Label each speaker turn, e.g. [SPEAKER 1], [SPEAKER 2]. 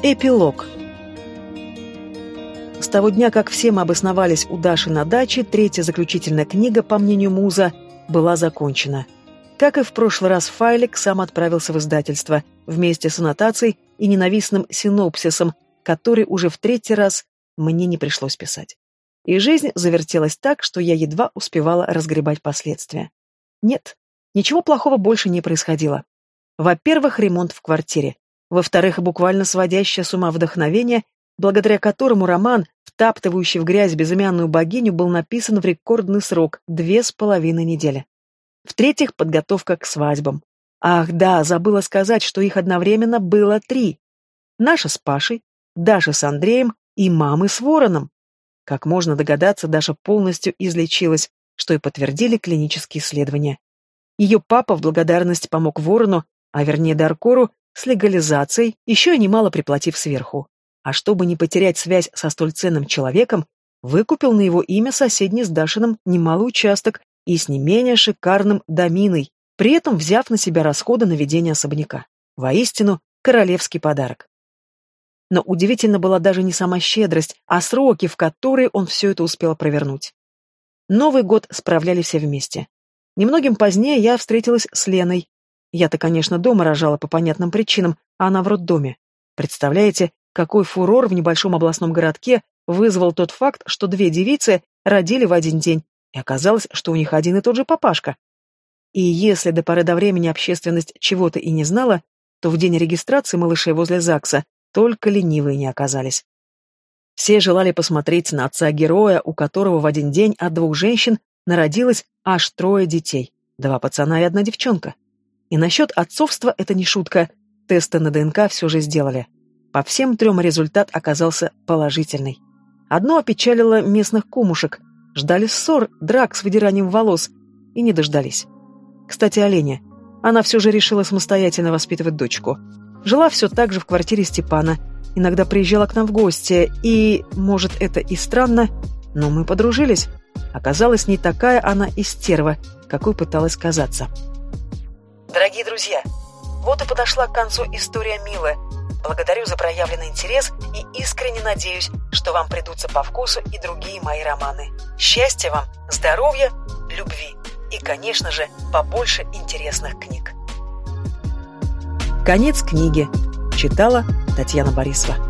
[SPEAKER 1] Эпилог. С того дня, как все мы обосновались у Даши на даче, третья заключительная книга, по мнению Муза, была закончена. Как и в прошлый раз, файлик сам отправился в издательство, вместе с аннотацией и ненавистным синопсисом, который уже в третий раз мне не пришлось писать. И жизнь завертелась так, что я едва успевала разгребать последствия. Нет, ничего плохого больше не происходило. Во-первых, ремонт в квартире. Во-вторых, буквально сводящее с ума вдохновение, благодаря которому роман, втаптывающий в грязь безымянную богиню, был написан в рекордный срок – две с половиной недели. В-третьих, подготовка к свадьбам. Ах да, забыла сказать, что их одновременно было три. Наша с Пашей, Даша с Андреем и мамы с Вороном. Как можно догадаться, Даша полностью излечилась, что и подтвердили клинические исследования. Ее папа в благодарность помог Ворону, а вернее Даркору, с легализацией, еще и немало приплатив сверху. А чтобы не потерять связь со столь ценным человеком, выкупил на его имя соседний с Дашиным немалый участок и с не менее шикарным доминой, при этом взяв на себя расходы на ведение особняка. Воистину, королевский подарок. Но удивительно была даже не сама щедрость, а сроки, в которые он все это успел провернуть. Новый год справляли все вместе. Немногим позднее я встретилась с Леной, я-то, конечно, дома рожала по понятным причинам, а она в роддоме. Представляете, какой фурор в небольшом областном городке вызвал тот факт, что две девицы родили в один день, и оказалось, что у них один и тот же папашка. И если до поры до времени общественность чего-то и не знала, то в день регистрации малышей возле ЗАГСа только ленивые не оказались. Все желали посмотреть на отца героя, у которого в один день от двух женщин народилось аж трое детей, два пацана и одна девчонка. И насчет отцовства это не шутка. Тесты на ДНК все же сделали. По всем трем результат оказался положительный. Одно опечалило местных кумушек. Ждали ссор, драк с выдиранием волос. И не дождались. Кстати, о. Она все же решила самостоятельно воспитывать дочку. Жила все так же в квартире Степана. Иногда приезжала к нам в гости. И, может, это и странно, но мы подружились. Оказалось, не такая она и стерва, какой пыталась казаться.
[SPEAKER 2] Дорогие друзья, вот и подошла к концу история Милы. Благодарю за проявленный интерес и искренне надеюсь, что вам придутся по вкусу и другие мои романы. Счастья вам, здоровья, любви и, конечно же, побольше интересных книг.
[SPEAKER 1] Конец книги. Читала Татьяна Борисова.